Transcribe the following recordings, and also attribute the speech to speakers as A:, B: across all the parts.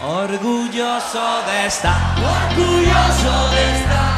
A: Orgulloso de estar, orgulloso de estar.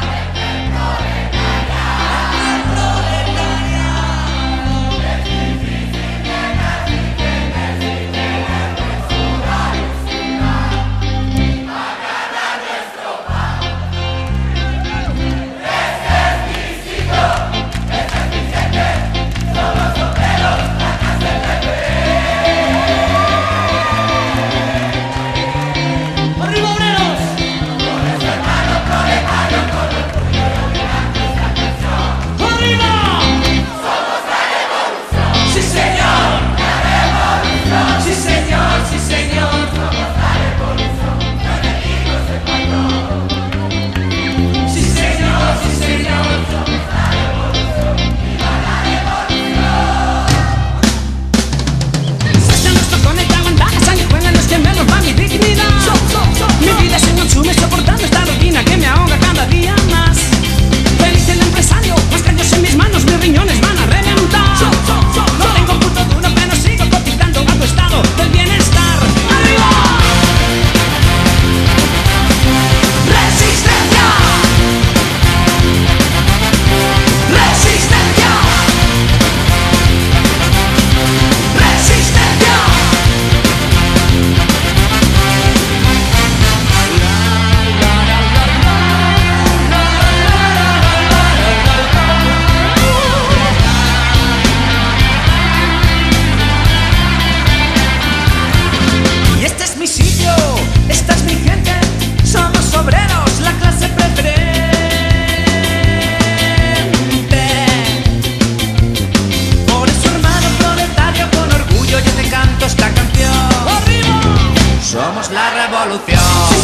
B: la revolución.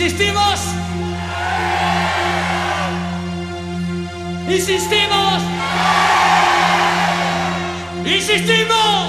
A: ¿Insistimos? ¿Insistimos? ¿Insistimos?